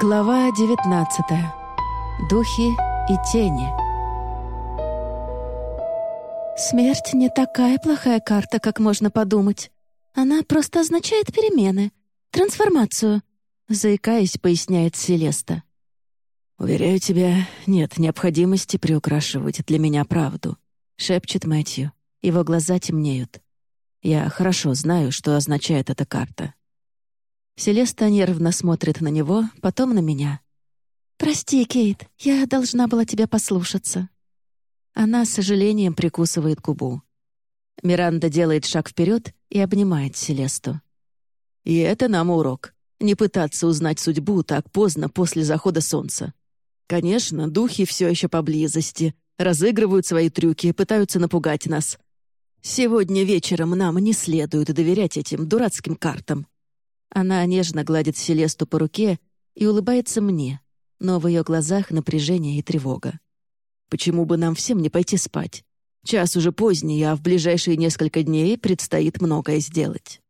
Глава 19. Духи и тени. Смерть не такая плохая карта, как можно подумать. Она просто означает перемены, трансформацию, заикаясь, поясняет Селеста. «Уверяю тебя, нет необходимости приукрашивать для меня правду», — шепчет Мэтью. Его глаза темнеют. «Я хорошо знаю, что означает эта карта». Селеста нервно смотрит на него, потом на меня. «Прости, Кейт, я должна была тебя послушаться». Она с сожалением прикусывает губу. Миранда делает шаг вперед и обнимает Селесту. «И это нам урок. Не пытаться узнать судьбу так поздно после захода солнца. Конечно, духи все еще поблизости, разыгрывают свои трюки и пытаются напугать нас. Сегодня вечером нам не следует доверять этим дурацким картам. Она нежно гладит Селесту по руке и улыбается мне, но в ее глазах напряжение и тревога. Почему бы нам всем не пойти спать? Час уже поздний, а в ближайшие несколько дней предстоит многое сделать.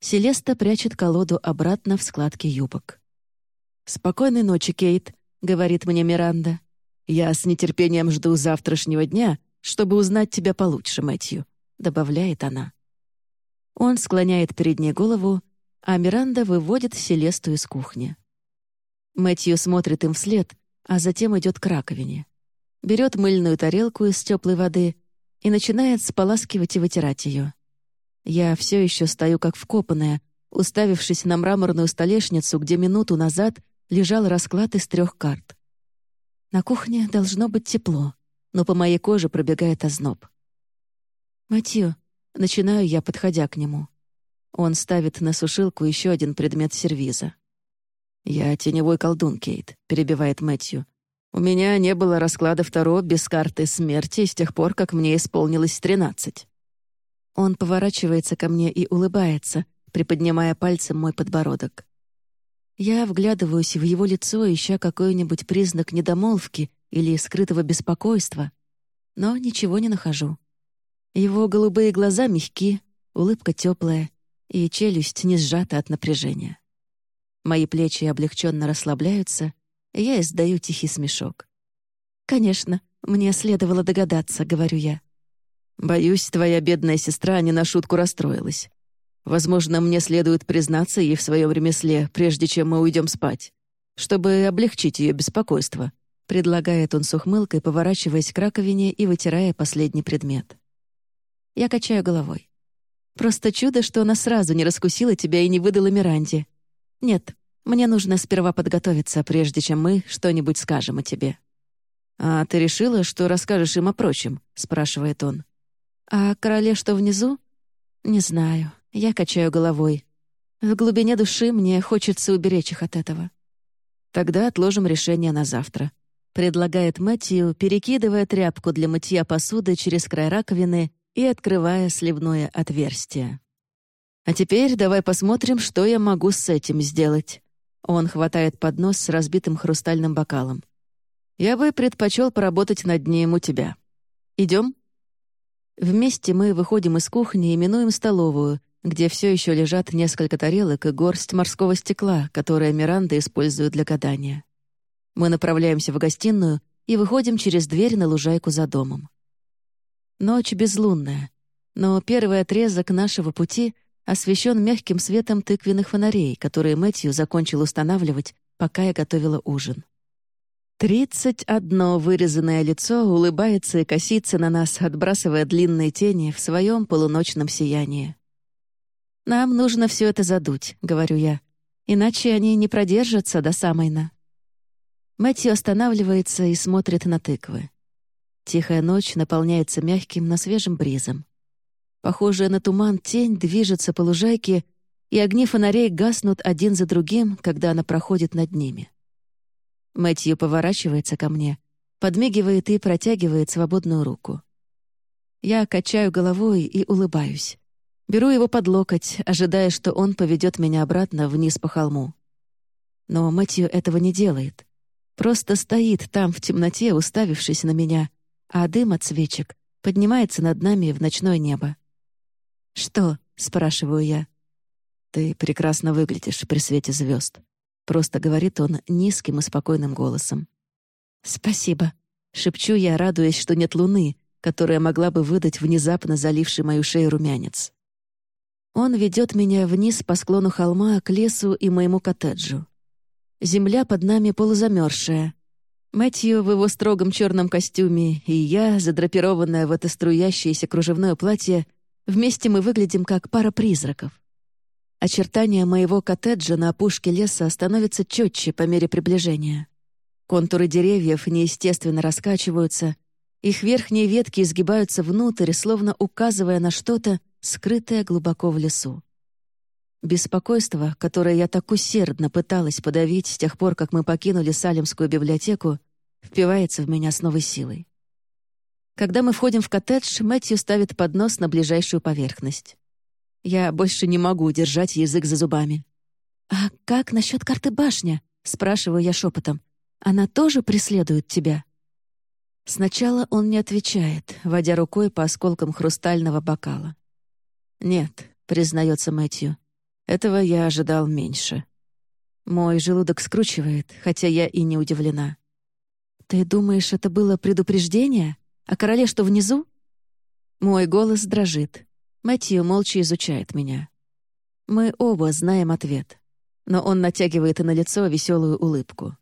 Селеста прячет колоду обратно в складки юбок. «Спокойной ночи, Кейт», — говорит мне Миранда. «Я с нетерпением жду завтрашнего дня, чтобы узнать тебя получше, Мэтью», — добавляет она. Он склоняет перед ней голову а Миранда выводит Селесту из кухни. Мэтью смотрит им вслед, а затем идет к раковине. Берет мыльную тарелку из теплой воды и начинает споласкивать и вытирать ее. Я все еще стою как вкопанная, уставившись на мраморную столешницу, где минуту назад лежал расклад из трех карт. На кухне должно быть тепло, но по моей коже пробегает озноб. «Матью», — начинаю я, подходя к нему. Он ставит на сушилку еще один предмет сервиза. «Я теневой колдун, Кейт», — перебивает Мэтью. «У меня не было расклада второго без карты смерти с тех пор, как мне исполнилось тринадцать». Он поворачивается ко мне и улыбается, приподнимая пальцем мой подбородок. Я вглядываюсь в его лицо, ища какой-нибудь признак недомолвки или скрытого беспокойства, но ничего не нахожу. Его голубые глаза мягки, улыбка теплая, и челюсть не сжата от напряжения. Мои плечи облегченно расслабляются, и я издаю тихий смешок. «Конечно, мне следовало догадаться», — говорю я. «Боюсь, твоя бедная сестра не на шутку расстроилась. Возможно, мне следует признаться ей в своем ремесле, прежде чем мы уйдем спать, чтобы облегчить ее беспокойство», — предлагает он с ухмылкой, поворачиваясь к раковине и вытирая последний предмет. Я качаю головой. Просто чудо, что она сразу не раскусила тебя и не выдала Миранде. Нет, мне нужно сперва подготовиться, прежде чем мы что-нибудь скажем о тебе». «А ты решила, что расскажешь им о прочем?» — спрашивает он. «А короле что внизу?» «Не знаю. Я качаю головой. В глубине души мне хочется уберечь их от этого». «Тогда отложим решение на завтра», — предлагает Мэтью, перекидывая тряпку для мытья посуды через край раковины и открывая сливное отверстие. «А теперь давай посмотрим, что я могу с этим сделать». Он хватает поднос с разбитым хрустальным бокалом. «Я бы предпочел поработать над ним у тебя. Идем?» Вместе мы выходим из кухни и минуем столовую, где все еще лежат несколько тарелок и горсть морского стекла, которое Миранда использует для гадания. Мы направляемся в гостиную и выходим через дверь на лужайку за домом. Ночь безлунная, но первый отрезок нашего пути освещен мягким светом тыквенных фонарей, которые Мэтью закончил устанавливать, пока я готовила ужин. Тридцать одно вырезанное лицо улыбается и косится на нас, отбрасывая длинные тени в своем полуночном сиянии. «Нам нужно все это задуть», — говорю я, «иначе они не продержатся до самой на». Мэтью останавливается и смотрит на тыквы. Тихая ночь наполняется мягким, но свежим бризом. Похожая на туман тень движется по лужайке, и огни фонарей гаснут один за другим, когда она проходит над ними. Мэтью поворачивается ко мне, подмигивает и протягивает свободную руку. Я качаю головой и улыбаюсь. Беру его под локоть, ожидая, что он поведет меня обратно вниз по холму. Но Мэтью этого не делает. Просто стоит там в темноте, уставившись на меня, а дым от свечек поднимается над нами в ночное небо. «Что?» — спрашиваю я. «Ты прекрасно выглядишь при свете звезд. просто говорит он низким и спокойным голосом. «Спасибо», — шепчу я, радуясь, что нет луны, которая могла бы выдать внезапно заливший мою шею румянец. Он ведет меня вниз по склону холма к лесу и моему коттеджу. Земля под нами полузамерзшая. Мэтью в его строгом черном костюме и я, задрапированная в это струящееся кружевное платье, вместе мы выглядим как пара призраков. Очертания моего коттеджа на опушке леса становятся четче по мере приближения. Контуры деревьев неестественно раскачиваются, их верхние ветки изгибаются внутрь, словно указывая на что-то, скрытое глубоко в лесу. Беспокойство, которое я так усердно пыталась подавить с тех пор, как мы покинули Салемскую библиотеку, впивается в меня с новой силой. Когда мы входим в коттедж, Мэтью ставит поднос на ближайшую поверхность. Я больше не могу держать язык за зубами. «А как насчет карты башня?» — спрашиваю я шепотом. «Она тоже преследует тебя?» Сначала он не отвечает, водя рукой по осколкам хрустального бокала. «Нет», — признается Мэтью, — «этого я ожидал меньше». Мой желудок скручивает, хотя я и не удивлена. «Ты думаешь, это было предупреждение? А короле что, внизу?» Мой голос дрожит. Мэтью молча изучает меня. Мы оба знаем ответ, но он натягивает на лицо веселую улыбку.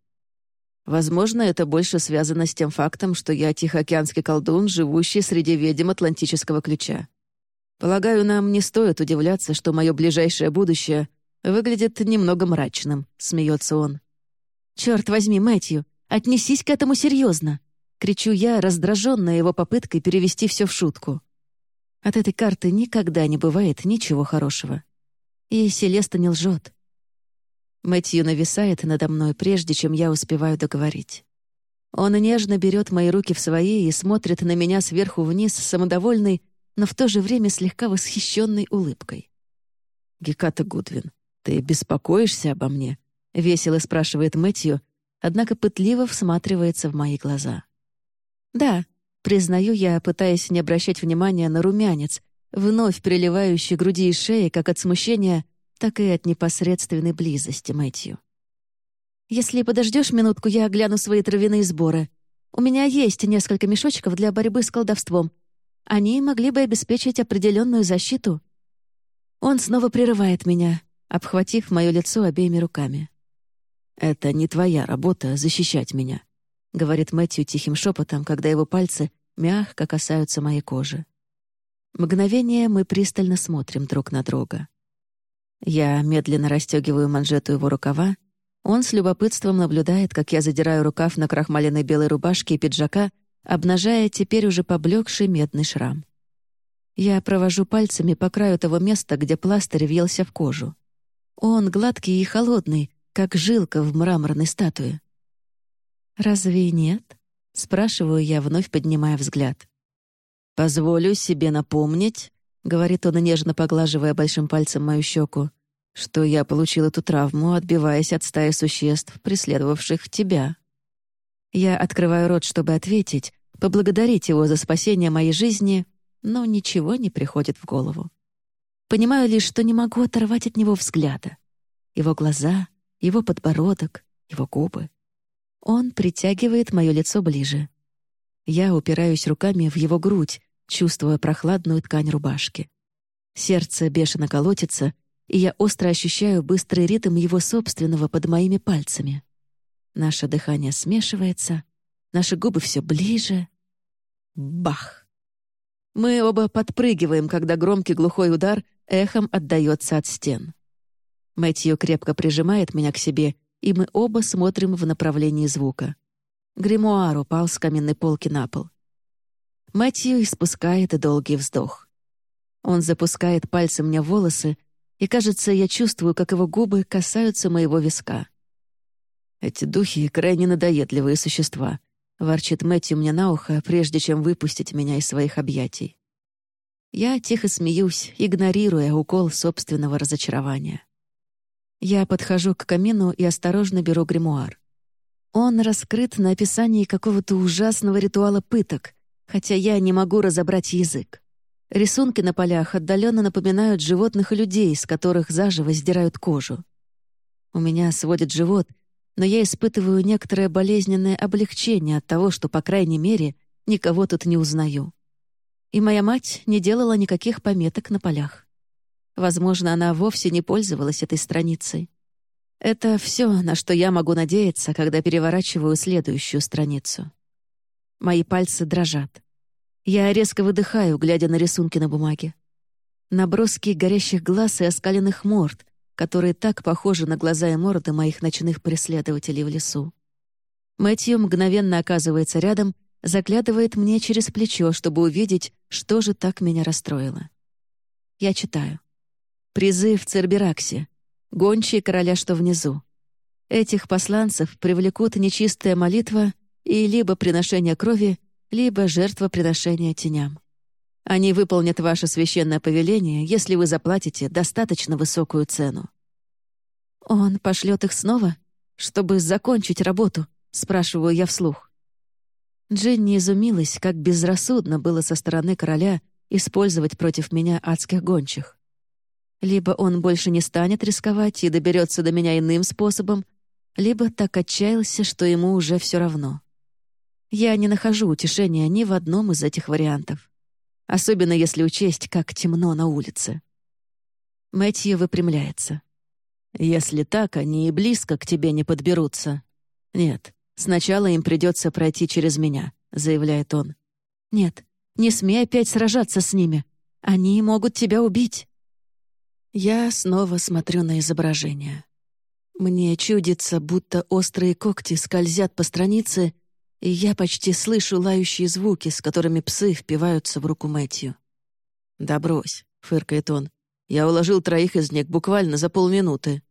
Возможно, это больше связано с тем фактом, что я тихоокеанский колдун, живущий среди ведьм Атлантического ключа. Полагаю, нам не стоит удивляться, что мое ближайшее будущее выглядит немного мрачным», — смеется он. «Черт возьми, Мэтью, отнесись к этому серьезно!» — кричу я, раздраженная его попыткой перевести все в шутку. От этой карты никогда не бывает ничего хорошего. И Селеста не лжет. Мэтью нависает надо мной, прежде чем я успеваю договорить. Он нежно берет мои руки в свои и смотрит на меня сверху вниз с самодовольной, но в то же время слегка восхищенной улыбкой. «Геката Гудвин, ты беспокоишься обо мне?» — весело спрашивает Мэтью, однако пытливо всматривается в мои глаза. «Да», — признаю я, пытаясь не обращать внимания на румянец, вновь приливающий груди и шеи как от смущения, так и от непосредственной близости Мэтью. «Если подождешь минутку, я огляну свои травяные сборы. У меня есть несколько мешочков для борьбы с колдовством, они могли бы обеспечить определенную защиту. Он снова прерывает меня, обхватив мое лицо обеими руками. «Это не твоя работа — защищать меня», — говорит Мэтью тихим шепотом, когда его пальцы мягко касаются моей кожи. Мгновение мы пристально смотрим друг на друга. Я медленно расстегиваю манжету его рукава, он с любопытством наблюдает, как я задираю рукав на крахмаленной белой рубашке и пиджака обнажая теперь уже поблекший медный шрам. Я провожу пальцами по краю того места, где пластырь въелся в кожу. Он гладкий и холодный, как жилка в мраморной статуе. «Разве нет?» — спрашиваю я, вновь поднимая взгляд. «Позволю себе напомнить», — говорит он, нежно поглаживая большим пальцем мою щеку, «что я получил эту травму, отбиваясь от стаи существ, преследовавших тебя». Я открываю рот, чтобы ответить, поблагодарить его за спасение моей жизни, но ничего не приходит в голову. Понимаю лишь, что не могу оторвать от него взгляда. Его глаза, его подбородок, его губы. Он притягивает мое лицо ближе. Я упираюсь руками в его грудь, чувствуя прохладную ткань рубашки. Сердце бешено колотится, и я остро ощущаю быстрый ритм его собственного под моими пальцами. Наше дыхание смешивается, наши губы все ближе. Бах! Мы оба подпрыгиваем, когда громкий глухой удар эхом отдаётся от стен. Мэтью крепко прижимает меня к себе, и мы оба смотрим в направлении звука. Гримуар упал с каменной полки на пол. Мэтью испускает долгий вздох. Он запускает пальцем мне волосы, и, кажется, я чувствую, как его губы касаются моего виска. «Эти духи — крайне надоедливые существа», — ворчит Мэтью мне на ухо, прежде чем выпустить меня из своих объятий. Я тихо смеюсь, игнорируя укол собственного разочарования. Я подхожу к камину и осторожно беру гримуар. Он раскрыт на описании какого-то ужасного ритуала пыток, хотя я не могу разобрать язык. Рисунки на полях отдаленно напоминают животных и людей, с которых заживо сдирают кожу. У меня сводит живот, но я испытываю некоторое болезненное облегчение от того, что, по крайней мере, никого тут не узнаю. И моя мать не делала никаких пометок на полях. Возможно, она вовсе не пользовалась этой страницей. Это все, на что я могу надеяться, когда переворачиваю следующую страницу. Мои пальцы дрожат. Я резко выдыхаю, глядя на рисунки на бумаге. Наброски горящих глаз и оскаленных морд, которые так похожи на глаза и морды моих ночных преследователей в лесу. Мэтью мгновенно оказывается рядом, заглядывает мне через плечо, чтобы увидеть, что же так меня расстроило. Я читаю. «Призыв Цербераксе. Гончие короля, что внизу. Этих посланцев привлекут нечистая молитва и либо приношение крови, либо жертвоприношение теням. Они выполнят ваше священное повеление, если вы заплатите достаточно высокую цену. «Он пошлет их снова, чтобы закончить работу?» — спрашиваю я вслух. Джинни изумилась, как безрассудно было со стороны короля использовать против меня адских гончих. Либо он больше не станет рисковать и доберется до меня иным способом, либо так отчаялся, что ему уже все равно. Я не нахожу утешения ни в одном из этих вариантов. Особенно если учесть, как темно на улице. Мэтью выпрямляется. «Если так, они и близко к тебе не подберутся. Нет, сначала им придется пройти через меня», — заявляет он. «Нет, не смей опять сражаться с ними. Они могут тебя убить». Я снова смотрю на изображение. Мне чудится, будто острые когти скользят по странице и я почти слышу лающие звуки, с которыми псы впиваются в руку Мэтью. «Да брось», — фыркает он. «Я уложил троих из них буквально за полминуты.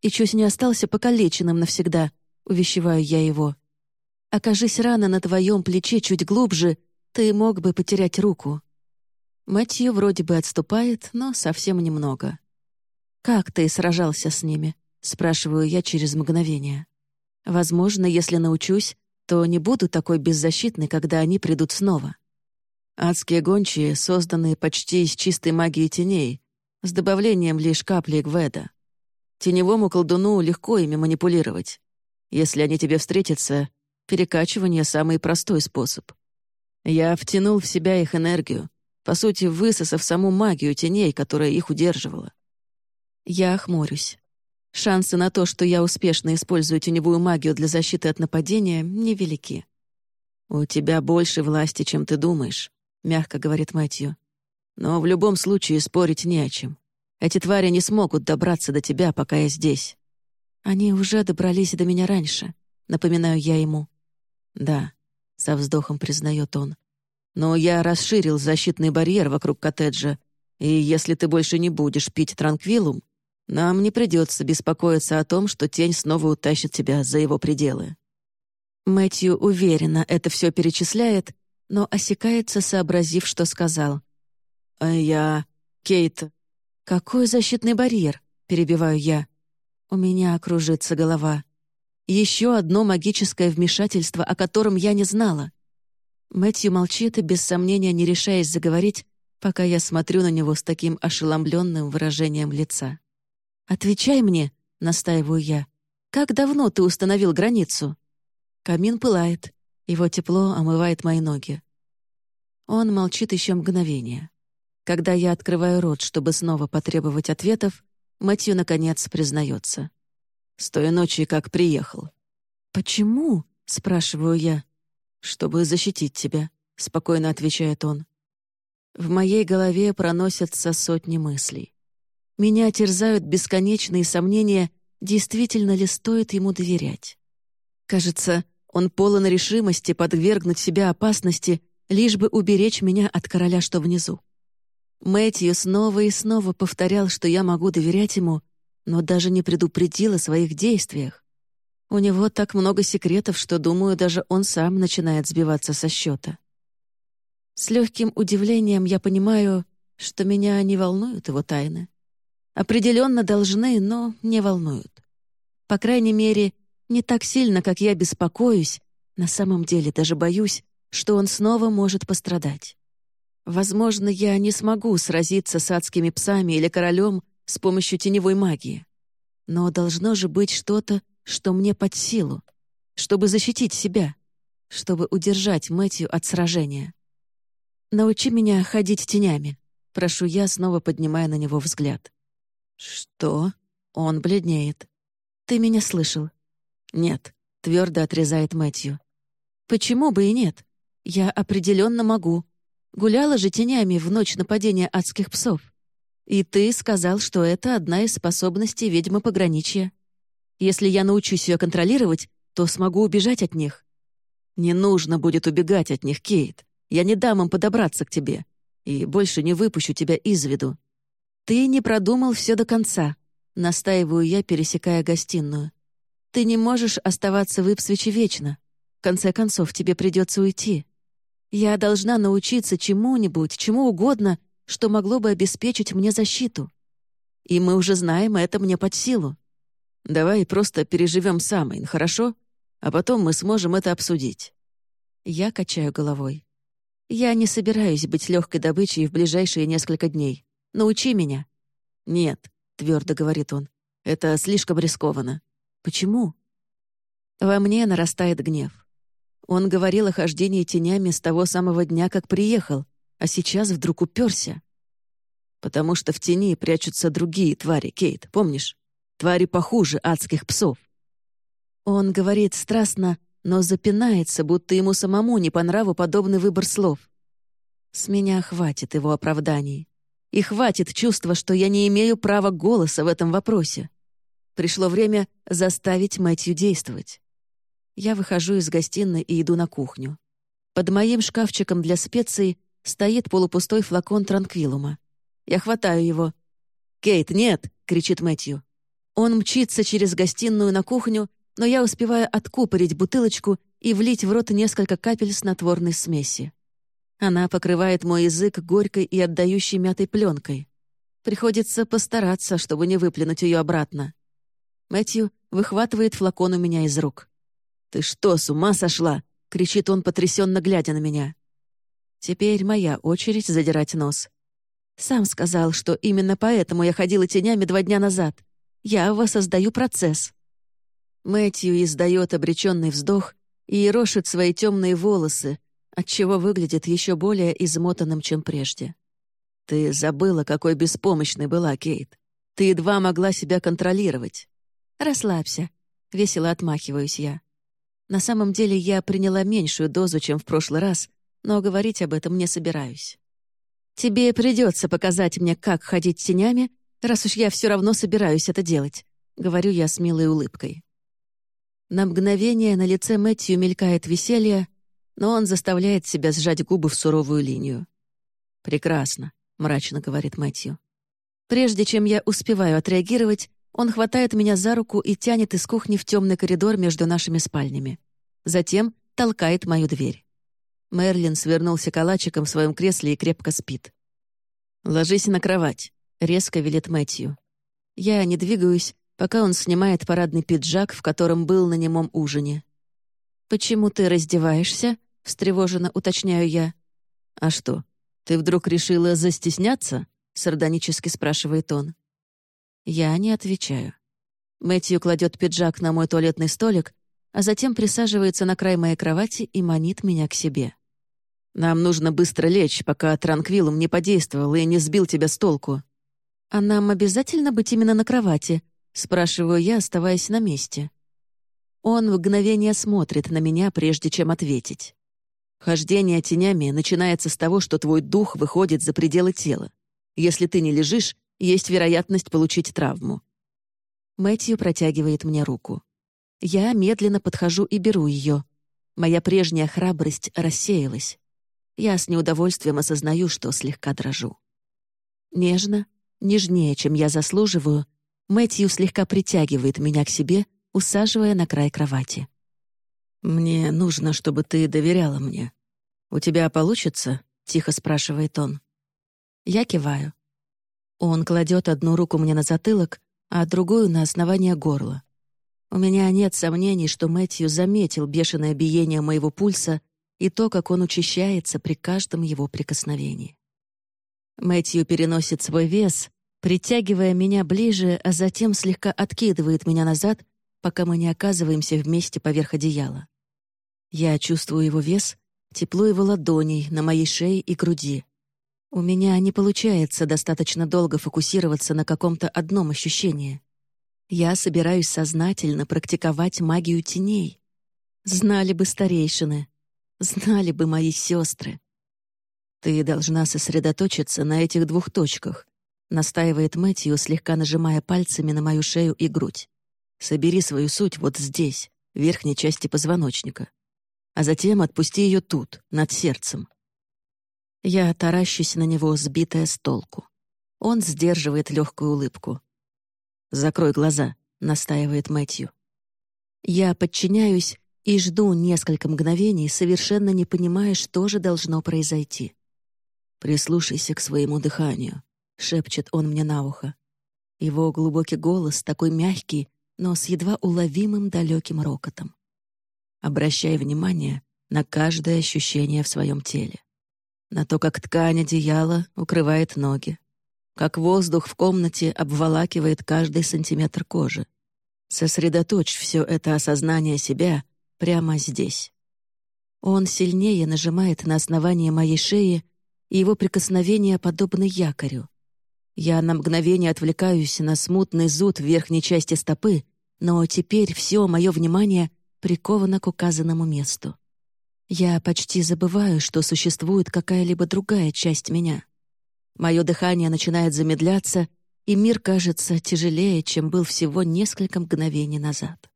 И чуть не остался покалеченным навсегда», — увещеваю я его. «Окажись рана на твоем плече чуть глубже, ты мог бы потерять руку». Мэтью вроде бы отступает, но совсем немного. «Как ты сражался с ними?» — спрашиваю я через мгновение. «Возможно, если научусь, то не буду такой беззащитной, когда они придут снова. Адские гончие, созданные почти из чистой магии теней, с добавлением лишь капли Гведа. Теневому колдуну легко ими манипулировать. Если они тебе встретятся, перекачивание — самый простой способ. Я втянул в себя их энергию, по сути, высосав саму магию теней, которая их удерживала. Я хмурюсь. Шансы на то, что я успешно использую теневую магию для защиты от нападения, невелики. «У тебя больше власти, чем ты думаешь», — мягко говорит Мэтью. «Но в любом случае спорить не о чем. Эти твари не смогут добраться до тебя, пока я здесь». «Они уже добрались до меня раньше», — напоминаю я ему. «Да», — со вздохом признает он. «Но я расширил защитный барьер вокруг коттеджа, и если ты больше не будешь пить транквилум, нам не придется беспокоиться о том, что тень снова утащит тебя за его пределы». Мэтью уверенно это все перечисляет, но осекается, сообразив, что сказал. «А я... Кейт...» «Какой защитный барьер?» — перебиваю я. У меня окружится голова. Еще одно магическое вмешательство, о котором я не знала. Мэтью молчит и без сомнения не решаясь заговорить, пока я смотрю на него с таким ошеломленным выражением лица. «Отвечай мне», — настаиваю я. «Как давно ты установил границу?» Камин пылает. Его тепло омывает мои ноги. Он молчит еще мгновение. Когда я открываю рот, чтобы снова потребовать ответов, Мэтью, наконец, признается. «С той ночи, как приехал». «Почему?» — спрашиваю я. «Чтобы защитить тебя», — спокойно отвечает он. В моей голове проносятся сотни мыслей. Меня терзают бесконечные сомнения, действительно ли стоит ему доверять. Кажется, он полон решимости подвергнуть себя опасности, лишь бы уберечь меня от короля, что внизу. Мэтью снова и снова повторял, что я могу доверять ему, но даже не предупредил о своих действиях. У него так много секретов, что, думаю, даже он сам начинает сбиваться со счета. С легким удивлением я понимаю, что меня не волнуют его тайны. Определенно должны, но не волнуют. По крайней мере, не так сильно, как я беспокоюсь, на самом деле даже боюсь, что он снова может пострадать. Возможно, я не смогу сразиться с адскими псами или королем с помощью теневой магии. Но должно же быть что-то, что мне под силу, чтобы защитить себя, чтобы удержать Мэтью от сражения. «Научи меня ходить тенями», — прошу я, снова поднимая на него взгляд. «Что?» — он бледнеет. «Ты меня слышал?» «Нет», — твердо отрезает Мэтью. «Почему бы и нет? Я определенно могу. Гуляла же тенями в ночь нападения адских псов. И ты сказал, что это одна из способностей ведьмы пограничья. Если я научусь ее контролировать, то смогу убежать от них». «Не нужно будет убегать от них, Кейт. Я не дам им подобраться к тебе. И больше не выпущу тебя из виду». «Ты не продумал все до конца», — настаиваю я, пересекая гостиную. «Ты не можешь оставаться в Ипсвиче вечно. В конце концов, тебе придется уйти. Я должна научиться чему-нибудь, чему угодно, что могло бы обеспечить мне защиту. И мы уже знаем, это мне под силу. Давай просто переживем Самайн, хорошо? А потом мы сможем это обсудить». Я качаю головой. «Я не собираюсь быть легкой добычей в ближайшие несколько дней. Научи меня». «Нет», — твердо говорит он, — «это слишком рискованно». «Почему?» Во мне нарастает гнев. Он говорил о хождении тенями с того самого дня, как приехал, а сейчас вдруг уперся. «Потому что в тени прячутся другие твари, Кейт, помнишь? Твари похуже адских псов». Он говорит страстно, но запинается, будто ему самому не по нраву подобный выбор слов. С меня хватит его оправданий. И хватит чувства, что я не имею права голоса в этом вопросе. Пришло время заставить Мэтью действовать. Я выхожу из гостиной и иду на кухню. Под моим шкафчиком для специй стоит полупустой флакон транквилума. Я хватаю его. «Кейт, нет!» — кричит Мэтью. Он мчится через гостиную на кухню, но я успеваю откупорить бутылочку и влить в рот несколько капель снотворной смеси. Она покрывает мой язык горькой и отдающей мятой пленкой. Приходится постараться, чтобы не выплюнуть ее обратно. Мэтью выхватывает флакон у меня из рук. «Ты что, с ума сошла?» — кричит он, потрясенно глядя на меня. Теперь моя очередь задирать нос. Сам сказал, что именно поэтому я ходила тенями два дня назад. Я воссоздаю процесс. Мэтью издает обреченный вздох и рошит свои темные волосы, отчего выглядит еще более измотанным, чем прежде. «Ты забыла, какой беспомощной была Кейт. Ты едва могла себя контролировать». «Расслабься», — весело отмахиваюсь я. На самом деле я приняла меньшую дозу, чем в прошлый раз, но говорить об этом не собираюсь. «Тебе придется показать мне, как ходить тенями, раз уж я все равно собираюсь это делать», — говорю я с милой улыбкой. На мгновение на лице Мэтью мелькает веселье, но он заставляет себя сжать губы в суровую линию. «Прекрасно», — мрачно говорит Мэтью. Прежде чем я успеваю отреагировать, он хватает меня за руку и тянет из кухни в темный коридор между нашими спальнями. Затем толкает мою дверь. Мерлин свернулся калачиком в своем кресле и крепко спит. «Ложись на кровать», — резко велит Мэтью. Я не двигаюсь, пока он снимает парадный пиджак, в котором был на немом ужине. «Почему ты раздеваешься?» — встревоженно уточняю я. «А что, ты вдруг решила застесняться?» — сардонически спрашивает он. Я не отвечаю. Мэтью кладет пиджак на мой туалетный столик, а затем присаживается на край моей кровати и манит меня к себе. «Нам нужно быстро лечь, пока транквилум не подействовал и не сбил тебя с толку». «А нам обязательно быть именно на кровати?» — спрашиваю я, оставаясь на месте. Он в мгновение смотрит на меня, прежде чем ответить. Хождение тенями начинается с того, что твой дух выходит за пределы тела. Если ты не лежишь, есть вероятность получить травму. Мэтью протягивает мне руку. Я медленно подхожу и беру ее. Моя прежняя храбрость рассеялась. Я с неудовольствием осознаю, что слегка дрожу. Нежно, нежнее, чем я заслуживаю, Мэтью слегка притягивает меня к себе, усаживая на край кровати. «Мне нужно, чтобы ты доверяла мне. У тебя получится?» — тихо спрашивает он. Я киваю. Он кладет одну руку мне на затылок, а другую — на основание горла. У меня нет сомнений, что Мэтью заметил бешеное биение моего пульса и то, как он учащается при каждом его прикосновении. Мэтью переносит свой вес, притягивая меня ближе, а затем слегка откидывает меня назад, пока мы не оказываемся вместе поверх одеяла. Я чувствую его вес, тепло его ладоней на моей шее и груди. У меня не получается достаточно долго фокусироваться на каком-то одном ощущении. Я собираюсь сознательно практиковать магию теней. Знали бы старейшины, знали бы мои сестры. Ты должна сосредоточиться на этих двух точках, настаивает Мэтью, слегка нажимая пальцами на мою шею и грудь. Собери свою суть вот здесь, в верхней части позвоночника. А затем отпусти ее тут, над сердцем. Я таращусь на него, сбитая с толку. Он сдерживает легкую улыбку. «Закрой глаза», — настаивает Мэтью. Я подчиняюсь и жду несколько мгновений, совершенно не понимая, что же должно произойти. «Прислушайся к своему дыханию», — шепчет он мне на ухо. Его глубокий голос такой мягкий, но с едва уловимым далеким рокотом. Обращай внимание на каждое ощущение в своем теле на то, как ткань одеяла укрывает ноги, как воздух в комнате обволакивает каждый сантиметр кожи. Сосредоточь все это осознание себя прямо здесь. Он сильнее нажимает на основание моей шеи, и его прикосновение подобно якорю. Я на мгновение отвлекаюсь на смутный зуд в верхней части стопы, но теперь все мое внимание приковано к указанному месту. Я почти забываю, что существует какая-либо другая часть меня. Мое дыхание начинает замедляться, и мир кажется тяжелее, чем был всего несколько мгновений назад.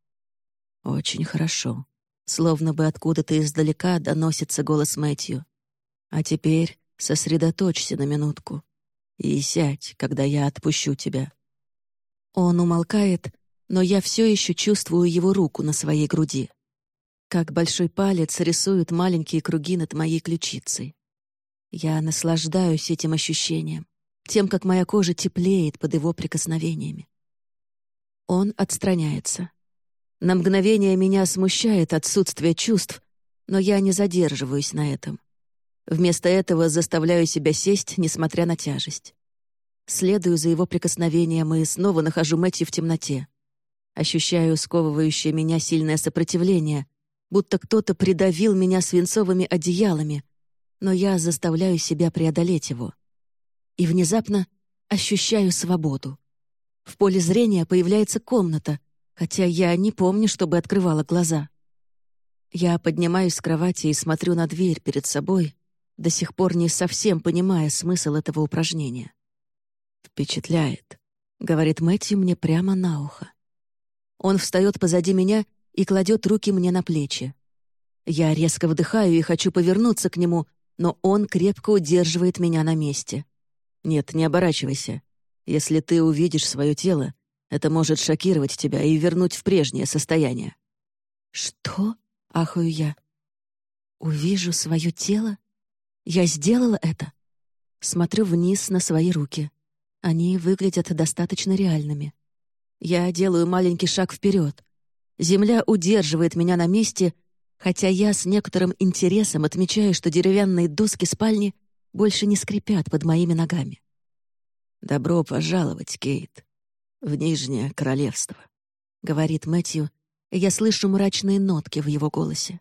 Очень хорошо. Словно бы откуда-то издалека доносится голос Мэтью. А теперь сосредоточься на минутку и сядь, когда я отпущу тебя. Он умолкает, но я все еще чувствую его руку на своей груди как большой палец рисует маленькие круги над моей ключицей. Я наслаждаюсь этим ощущением, тем, как моя кожа теплеет под его прикосновениями. Он отстраняется. На мгновение меня смущает отсутствие чувств, но я не задерживаюсь на этом. Вместо этого заставляю себя сесть, несмотря на тяжесть. Следую за его прикосновением и снова нахожу Мэтью в темноте. Ощущаю сковывающее меня сильное сопротивление, будто кто-то придавил меня свинцовыми одеялами, но я заставляю себя преодолеть его. И внезапно ощущаю свободу. В поле зрения появляется комната, хотя я не помню, чтобы открывала глаза. Я поднимаюсь с кровати и смотрю на дверь перед собой, до сих пор не совсем понимая смысл этого упражнения. «Впечатляет», — говорит Мэтью мне прямо на ухо. Он встает позади меня и кладет руки мне на плечи. Я резко вдыхаю и хочу повернуться к нему, но он крепко удерживает меня на месте. «Нет, не оборачивайся. Если ты увидишь свое тело, это может шокировать тебя и вернуть в прежнее состояние». «Что?» — ахаю я. «Увижу свое тело? Я сделала это?» Смотрю вниз на свои руки. Они выглядят достаточно реальными. Я делаю маленький шаг вперед. Земля удерживает меня на месте, хотя я с некоторым интересом отмечаю, что деревянные доски спальни больше не скрипят под моими ногами. «Добро пожаловать, Кейт, в Нижнее Королевство», — говорит Мэтью, и я слышу мрачные нотки в его голосе.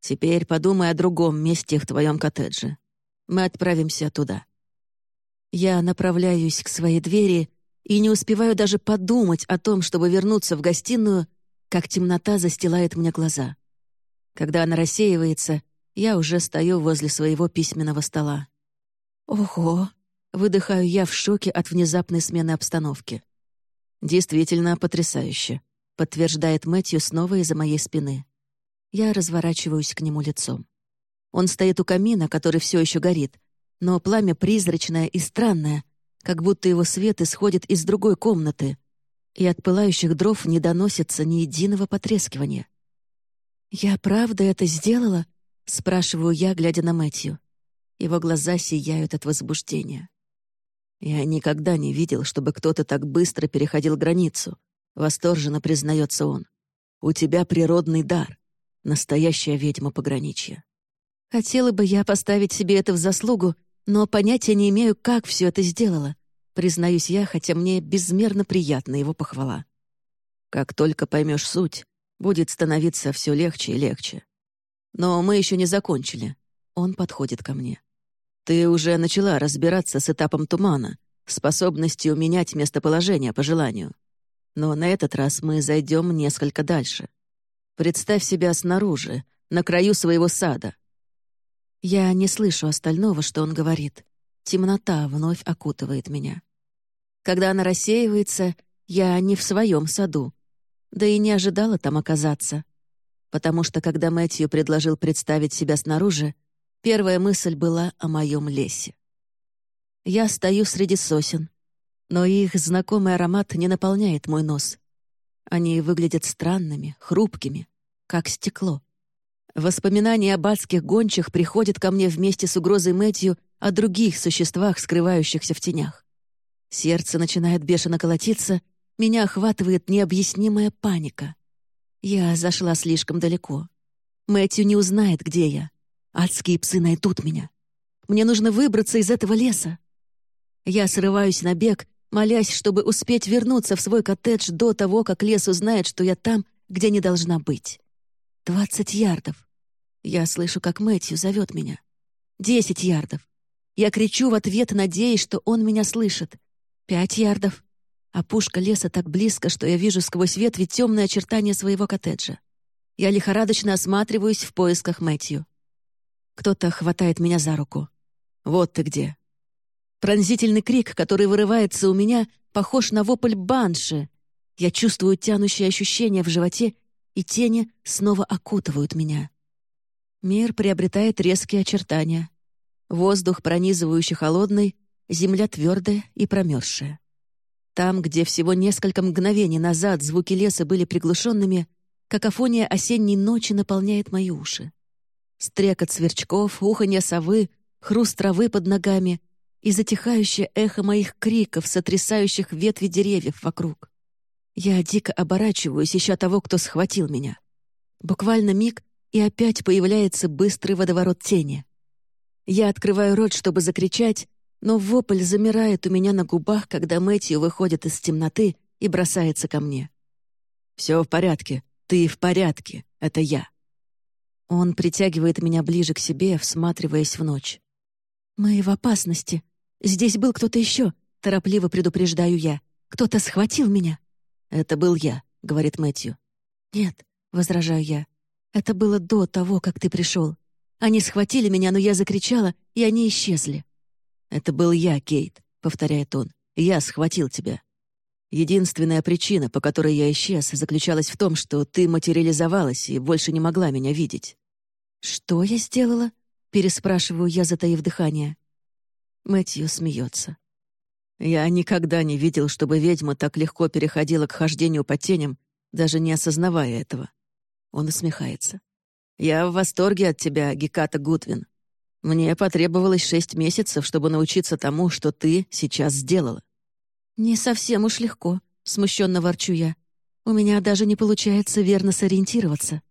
«Теперь подумай о другом месте в твоем коттедже. Мы отправимся туда». Я направляюсь к своей двери и не успеваю даже подумать о том, чтобы вернуться в гостиную, как темнота застилает мне глаза. Когда она рассеивается, я уже стою возле своего письменного стола. «Ого!» — выдыхаю я в шоке от внезапной смены обстановки. «Действительно потрясающе», — подтверждает Мэтью снова из-за моей спины. Я разворачиваюсь к нему лицом. Он стоит у камина, который все еще горит, но пламя призрачное и странное, как будто его свет исходит из другой комнаты, и от пылающих дров не доносится ни единого потрескивания. «Я правда это сделала?» — спрашиваю я, глядя на Мэтью. Его глаза сияют от возбуждения. «Я никогда не видел, чтобы кто-то так быстро переходил границу», — восторженно признается он. «У тебя природный дар, настоящая ведьма пограничья». Хотела бы я поставить себе это в заслугу, но понятия не имею, как все это сделала. Признаюсь я, хотя мне безмерно приятна его похвала. Как только поймешь суть, будет становиться все легче и легче. Но мы еще не закончили. Он подходит ко мне. Ты уже начала разбираться с этапом тумана, способностью менять местоположение по желанию. Но на этот раз мы зайдем несколько дальше. Представь себя снаружи, на краю своего сада. Я не слышу остального, что он говорит. Темнота вновь окутывает меня. Когда она рассеивается, я не в своем саду. Да и не ожидала там оказаться. Потому что, когда Мэтью предложил представить себя снаружи, первая мысль была о моем лесе. Я стою среди сосен, но их знакомый аромат не наполняет мой нос. Они выглядят странными, хрупкими, как стекло. Воспоминания об адских гончих приходят ко мне вместе с угрозой Мэтью о других существах, скрывающихся в тенях. Сердце начинает бешено колотиться, меня охватывает необъяснимая паника. Я зашла слишком далеко. Мэтью не узнает, где я. Адские псы найдут меня. Мне нужно выбраться из этого леса. Я срываюсь на бег, молясь, чтобы успеть вернуться в свой коттедж до того, как лес узнает, что я там, где не должна быть. Двадцать ярдов. Я слышу, как Мэтью зовет меня. Десять ярдов. Я кричу в ответ, надеясь, что он меня слышит. Пять ярдов. Опушка леса так близко, что я вижу сквозь ветви темные очертания своего коттеджа. Я лихорадочно осматриваюсь в поисках Мэтью. Кто-то хватает меня за руку. «Вот ты где!» Пронзительный крик, который вырывается у меня, похож на вопль банши. Я чувствую тянущее ощущение в животе, и тени снова окутывают меня. Мир приобретает резкие очертания. Воздух пронизывающий холодный, земля твердая и промерзшая. Там, где всего несколько мгновений назад звуки леса были приглушенными, какофония осенней ночи наполняет мои уши. Стрекот сверчков, уханье совы, хруст травы под ногами и затихающее эхо моих криков, сотрясающих ветви деревьев вокруг. Я дико оборачиваюсь, ища того, кто схватил меня. Буквально миг, и опять появляется быстрый водоворот тени. Я открываю рот, чтобы закричать, но вопль замирает у меня на губах, когда Мэтью выходит из темноты и бросается ко мне. «Все в порядке. Ты в порядке. Это я». Он притягивает меня ближе к себе, всматриваясь в ночь. «Мы в опасности. Здесь был кто-то еще», — торопливо предупреждаю я. «Кто-то схватил меня». «Это был я», — говорит Мэтью. «Нет», — возражаю я. «Это было до того, как ты пришел. Они схватили меня, но я закричала, и они исчезли». «Это был я, Кейт», — повторяет он. «Я схватил тебя. Единственная причина, по которой я исчез, заключалась в том, что ты материализовалась и больше не могла меня видеть». «Что я сделала?» — переспрашиваю я, затаив дыхание. Мэтью смеется. «Я никогда не видел, чтобы ведьма так легко переходила к хождению по теням, даже не осознавая этого». Он усмехается. «Я в восторге от тебя, Геката Гутвин. Мне потребовалось шесть месяцев, чтобы научиться тому, что ты сейчас сделала». «Не совсем уж легко», — смущенно ворчу я. «У меня даже не получается верно сориентироваться».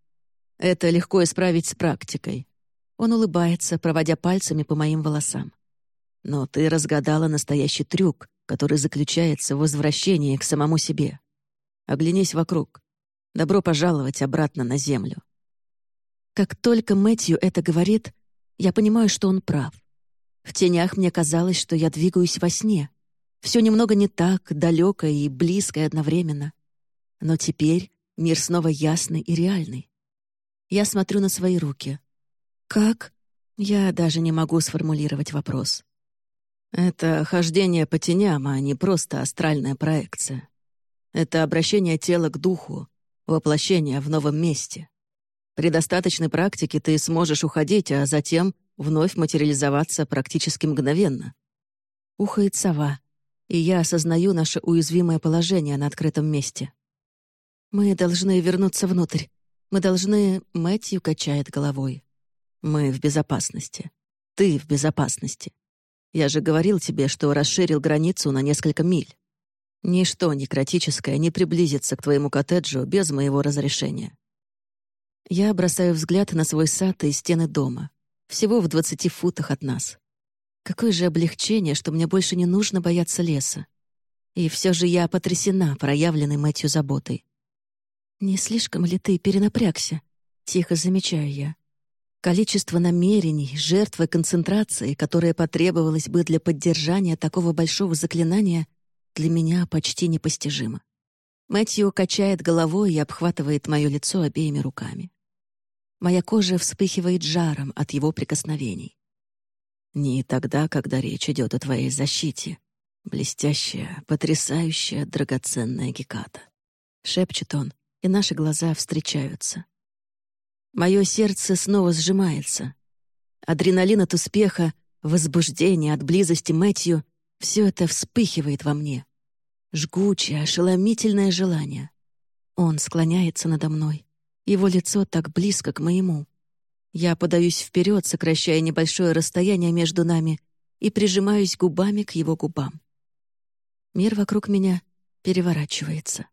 «Это легко исправить с практикой». Он улыбается, проводя пальцами по моим волосам. «Но ты разгадала настоящий трюк, который заключается в возвращении к самому себе. Оглянись вокруг. Добро пожаловать обратно на землю». Как только Мэтью это говорит, я понимаю, что он прав. В тенях мне казалось, что я двигаюсь во сне. Все немного не так, далекое и близкое одновременно. Но теперь мир снова ясный и реальный. Я смотрю на свои руки. «Как?» Я даже не могу сформулировать вопрос. Это хождение по теням, а не просто астральная проекция. Это обращение тела к духу, воплощение в новом месте. При достаточной практике ты сможешь уходить, а затем вновь материализоваться практически мгновенно. Ухает сова, и я осознаю наше уязвимое положение на открытом месте. Мы должны вернуться внутрь. Мы должны... Мэтью качает головой. Мы в безопасности. Ты в безопасности. Я же говорил тебе, что расширил границу на несколько миль. Ничто некротическое не приблизится к твоему коттеджу без моего разрешения. Я бросаю взгляд на свой сад и стены дома, всего в двадцати футах от нас. Какое же облегчение, что мне больше не нужно бояться леса. И все же я потрясена проявленной Мэтью заботой. «Не слишком ли ты перенапрягся?» — тихо замечаю я. Количество намерений, жертв и концентрации, которое потребовалось бы для поддержания такого большого заклинания, для меня почти непостижимо. Мэтью качает головой и обхватывает мое лицо обеими руками. Моя кожа вспыхивает жаром от его прикосновений. «Не тогда, когда речь идет о твоей защите. Блестящая, потрясающая, драгоценная Геката», — шепчет он, и наши глаза встречаются. Мое сердце снова сжимается. Адреналин от успеха, возбуждение от близости Мэтью — все это вспыхивает во мне. Жгучее, ошеломительное желание. Он склоняется надо мной. Его лицо так близко к моему. Я подаюсь вперед, сокращая небольшое расстояние между нами, и прижимаюсь губами к его губам. Мир вокруг меня переворачивается.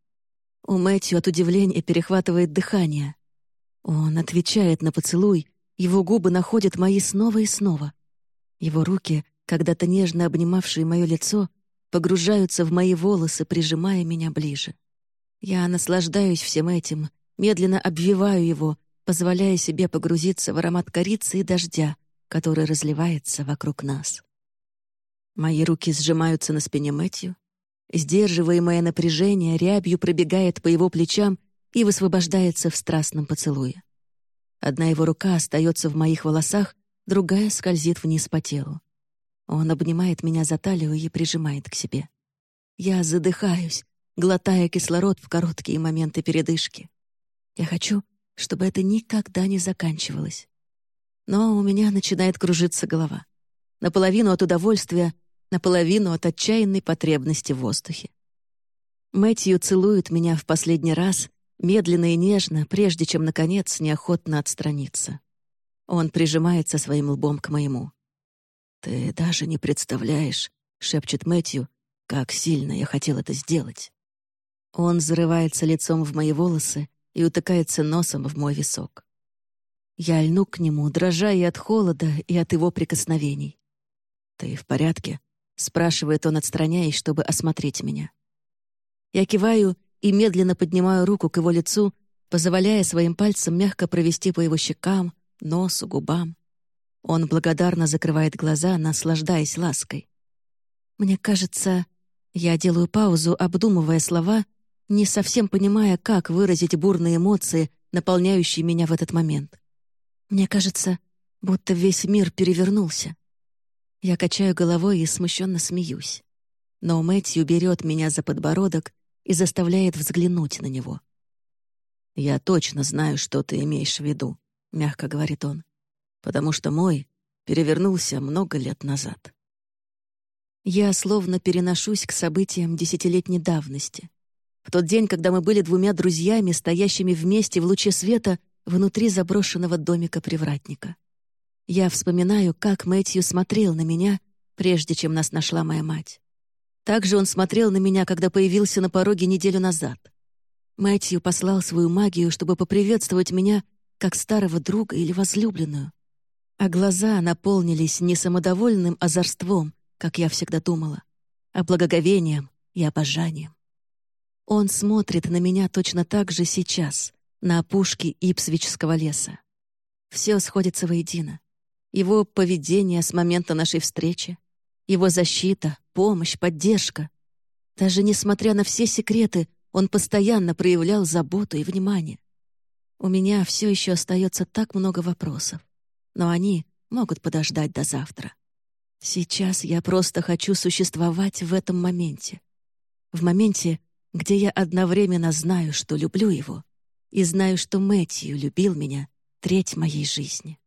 У Мэтью от удивления перехватывает дыхание. Он отвечает на поцелуй, его губы находят мои снова и снова. Его руки, когда-то нежно обнимавшие мое лицо, погружаются в мои волосы, прижимая меня ближе. Я наслаждаюсь всем этим, медленно обвиваю его, позволяя себе погрузиться в аромат корицы и дождя, который разливается вокруг нас. Мои руки сжимаются на спине Мэтью. Сдерживаемое напряжение рябью пробегает по его плечам и высвобождается в страстном поцелуе. Одна его рука остается в моих волосах, другая скользит вниз по телу. Он обнимает меня за талию и прижимает к себе. Я задыхаюсь, глотая кислород в короткие моменты передышки. Я хочу, чтобы это никогда не заканчивалось. Но у меня начинает кружиться голова. Наполовину от удовольствия, наполовину от отчаянной потребности в воздухе. Мэтью целует меня в последний раз, медленно и нежно, прежде чем, наконец, неохотно отстраниться. Он прижимается своим лбом к моему. «Ты даже не представляешь», — шепчет Мэтью, «как сильно я хотел это сделать». Он зарывается лицом в мои волосы и утыкается носом в мой висок. Я льну к нему, дрожа и от холода, и от его прикосновений. «Ты в порядке?» — спрашивает он, отстраняясь, чтобы осмотреть меня. Я киваю и медленно поднимаю руку к его лицу, позволяя своим пальцам мягко провести по его щекам, носу, губам. Он благодарно закрывает глаза, наслаждаясь лаской. Мне кажется, я делаю паузу, обдумывая слова, не совсем понимая, как выразить бурные эмоции, наполняющие меня в этот момент. Мне кажется, будто весь мир перевернулся. Я качаю головой и смущенно смеюсь. Но Мэтью берет меня за подбородок и заставляет взглянуть на него. «Я точно знаю, что ты имеешь в виду», — мягко говорит он, «потому что мой перевернулся много лет назад». Я словно переношусь к событиям десятилетней давности. В тот день, когда мы были двумя друзьями, стоящими вместе в луче света внутри заброшенного домика привратника. Я вспоминаю, как Мэтью смотрел на меня, прежде чем нас нашла моя мать. Также он смотрел на меня, когда появился на пороге неделю назад. Мэтью послал свою магию, чтобы поприветствовать меня как старого друга или возлюбленную. А глаза наполнились не самодовольным озорством, как я всегда думала, а благоговением и обожанием. Он смотрит на меня точно так же сейчас, на опушке Ипсвичского леса. Все сходится воедино. Его поведение с момента нашей встречи, его защита, помощь, поддержка. Даже несмотря на все секреты, он постоянно проявлял заботу и внимание. У меня все еще остается так много вопросов, но они могут подождать до завтра. Сейчас я просто хочу существовать в этом моменте. В моменте, где я одновременно знаю, что люблю его, и знаю, что Мэтью любил меня треть моей жизни.